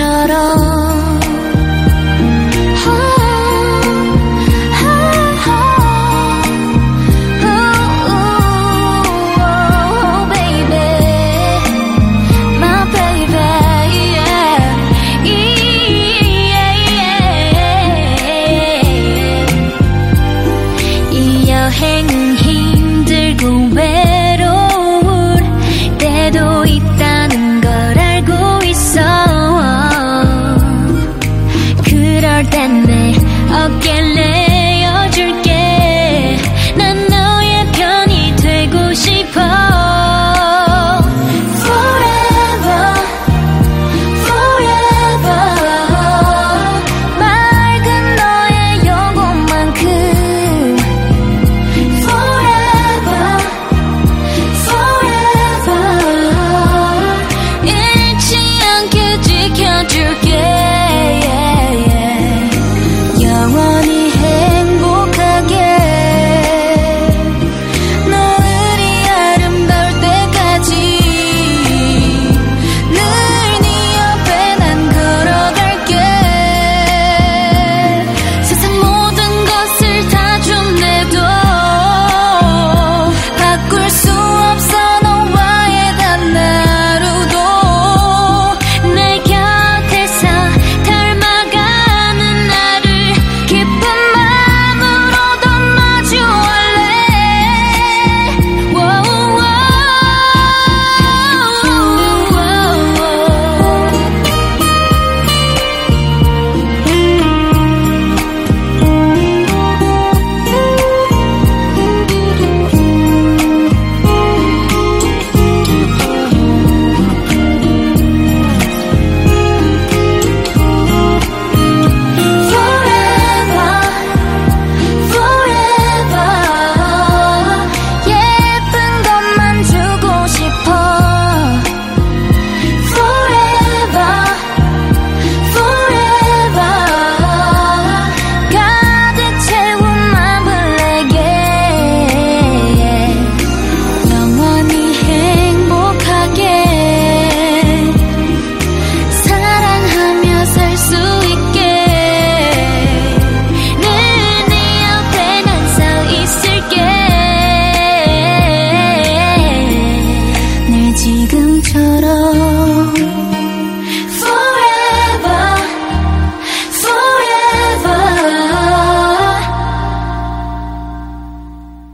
것처럼 again.